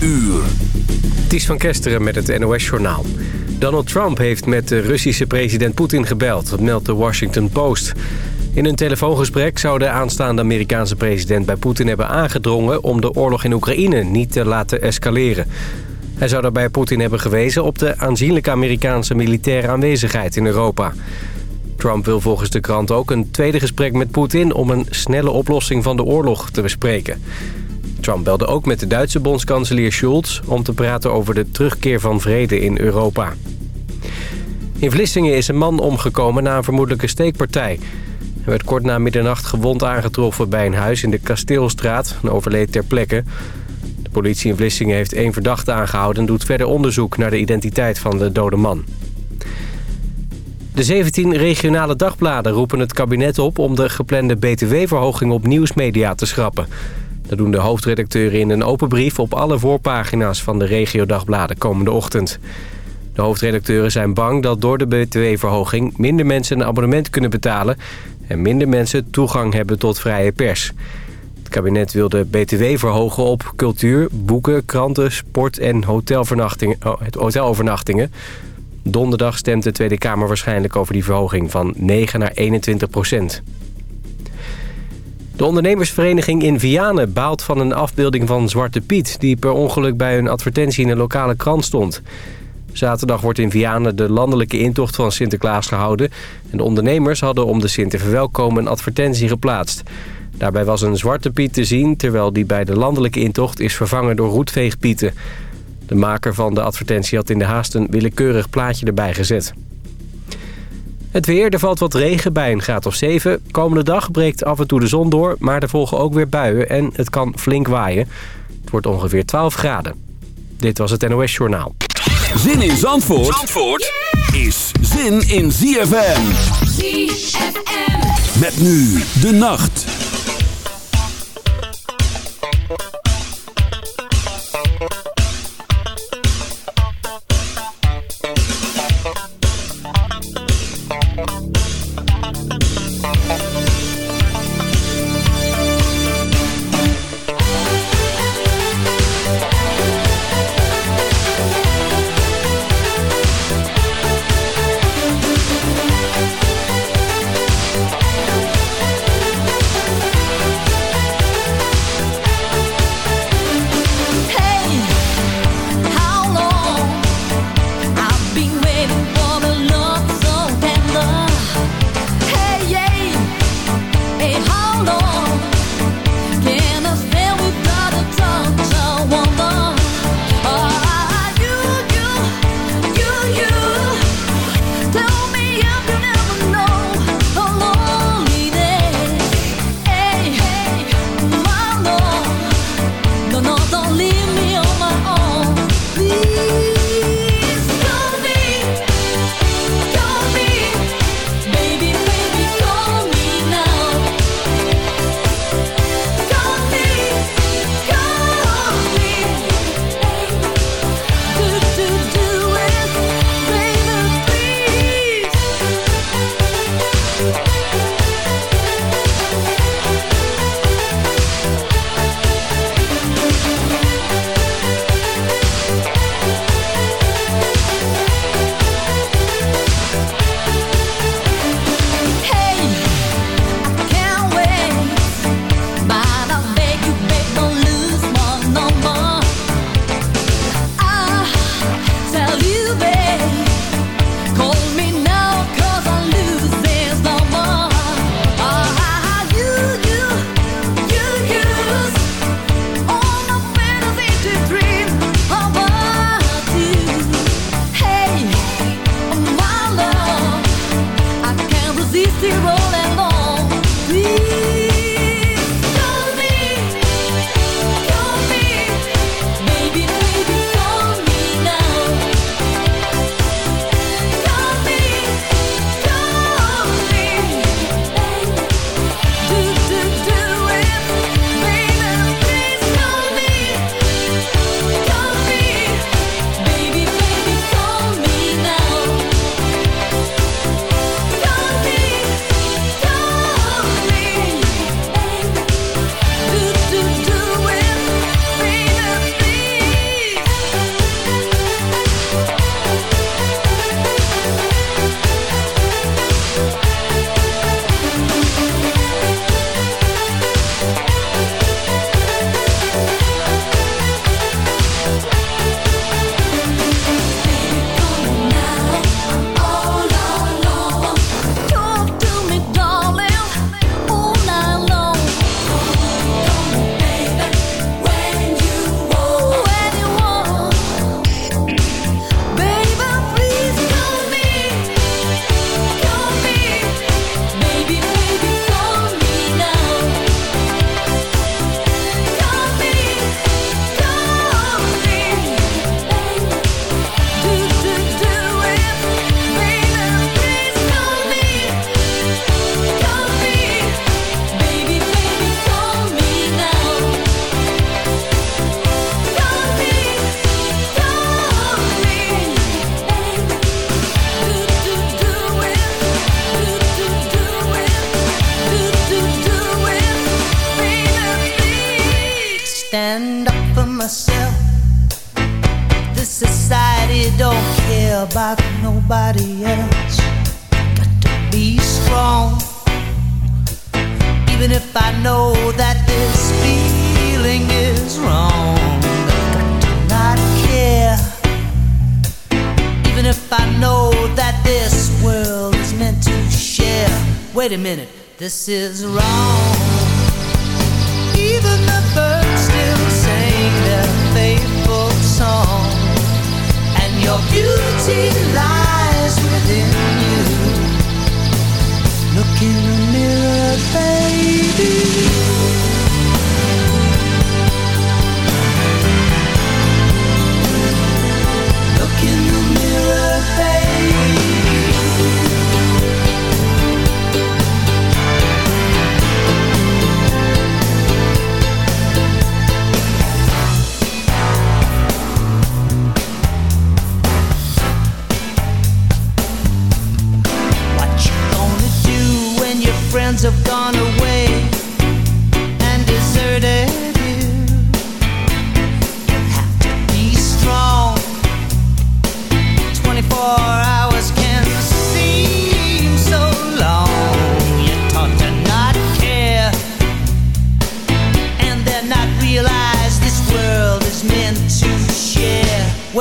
uur. Het is van Kesteren met het NOS-journaal. Donald Trump heeft met de Russische president Poetin gebeld. Dat meldt de Washington Post. In een telefoongesprek zou de aanstaande Amerikaanse president bij Poetin hebben aangedrongen... om de oorlog in Oekraïne niet te laten escaleren. Hij zou daarbij Poetin hebben gewezen op de aanzienlijke Amerikaanse militaire aanwezigheid in Europa. Trump wil volgens de krant ook een tweede gesprek met Poetin... om een snelle oplossing van de oorlog te bespreken. Trump belde ook met de Duitse bondskanselier Scholz... om te praten over de terugkeer van vrede in Europa. In Vlissingen is een man omgekomen na een vermoedelijke steekpartij. Hij werd kort na middernacht gewond aangetroffen bij een huis in de Kasteelstraat... en overleed ter plekke. De politie in Vlissingen heeft één verdachte aangehouden... en doet verder onderzoek naar de identiteit van de dode man. De 17 regionale dagbladen roepen het kabinet op... om de geplande btw-verhoging op nieuwsmedia te schrappen... Dat doen de hoofdredacteuren in een open brief op alle voorpagina's van de regiodagblad komende ochtend. De hoofdredacteuren zijn bang dat door de btw-verhoging minder mensen een abonnement kunnen betalen... en minder mensen toegang hebben tot vrije pers. Het kabinet wil de btw verhogen op cultuur, boeken, kranten, sport en oh, hotelovernachtingen. Donderdag stemt de Tweede Kamer waarschijnlijk over die verhoging van 9 naar 21 procent. De ondernemersvereniging in Vianen baalt van een afbeelding van Zwarte Piet... die per ongeluk bij een advertentie in een lokale krant stond. Zaterdag wordt in Vianen de landelijke intocht van Sinterklaas gehouden... en de ondernemers hadden om de Sint te verwelkomen een advertentie geplaatst. Daarbij was een Zwarte Piet te zien... terwijl die bij de landelijke intocht is vervangen door roetveegpieten. De maker van de advertentie had in de haast een willekeurig plaatje erbij gezet. Het weer, er valt wat regen bij een graad of 7. Komende dag breekt af en toe de zon door, maar er volgen ook weer buien en het kan flink waaien. Het wordt ongeveer 12 graden. Dit was het NOS Journaal. Zin in Zandvoort, Zandvoort is zin in ZFM. ZFM. Met nu de nacht.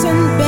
Succes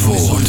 Zandvoort.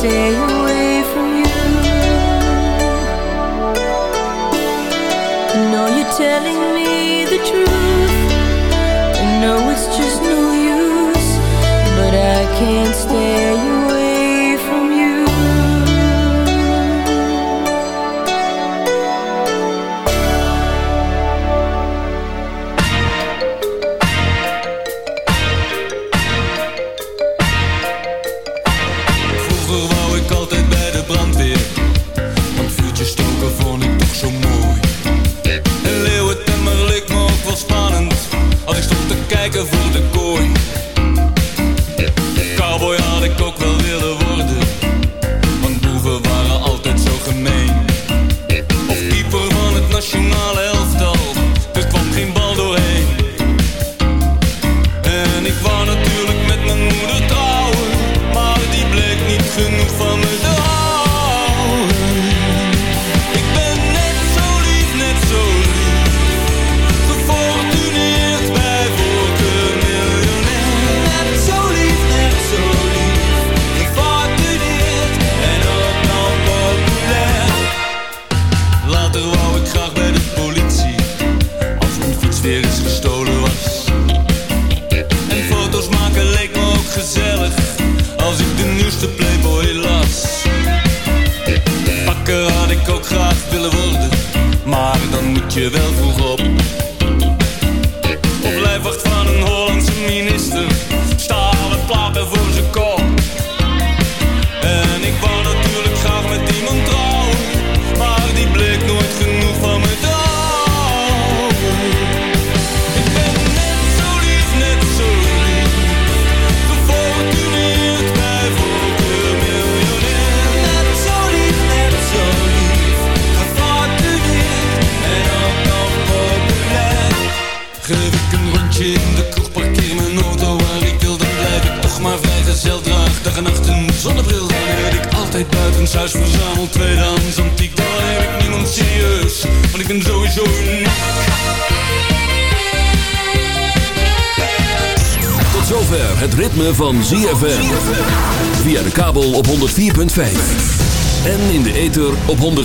say